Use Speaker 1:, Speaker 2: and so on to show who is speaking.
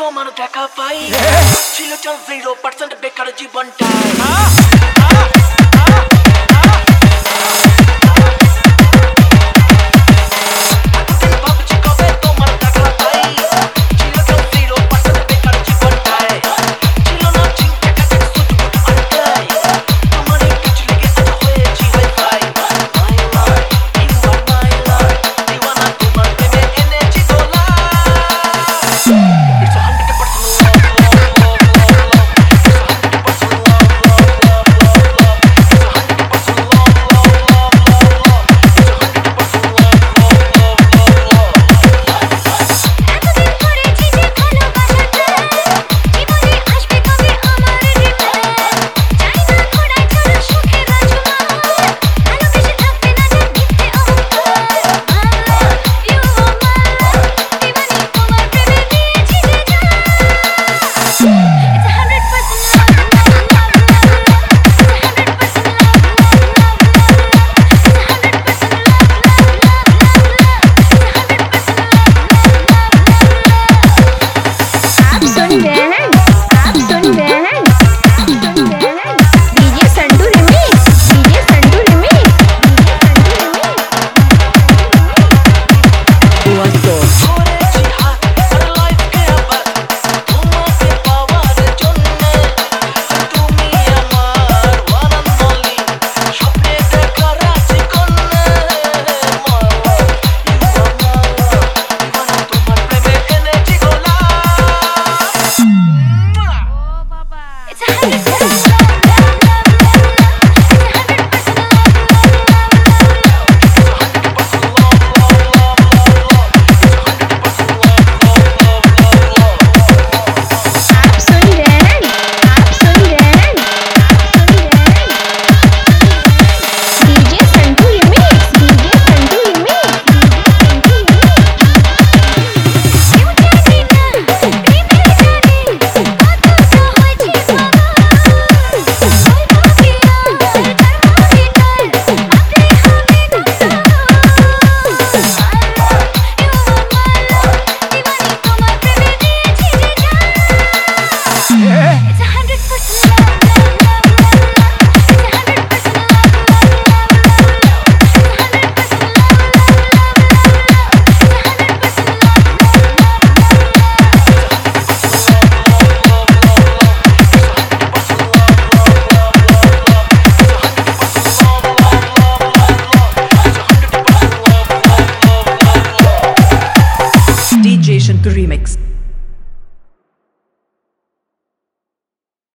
Speaker 1: তোমার দেখা পাই ছিল চল জিরো পার্সেন্ট বেকার জীবনটা
Speaker 2: 这还
Speaker 3: 有 the remix.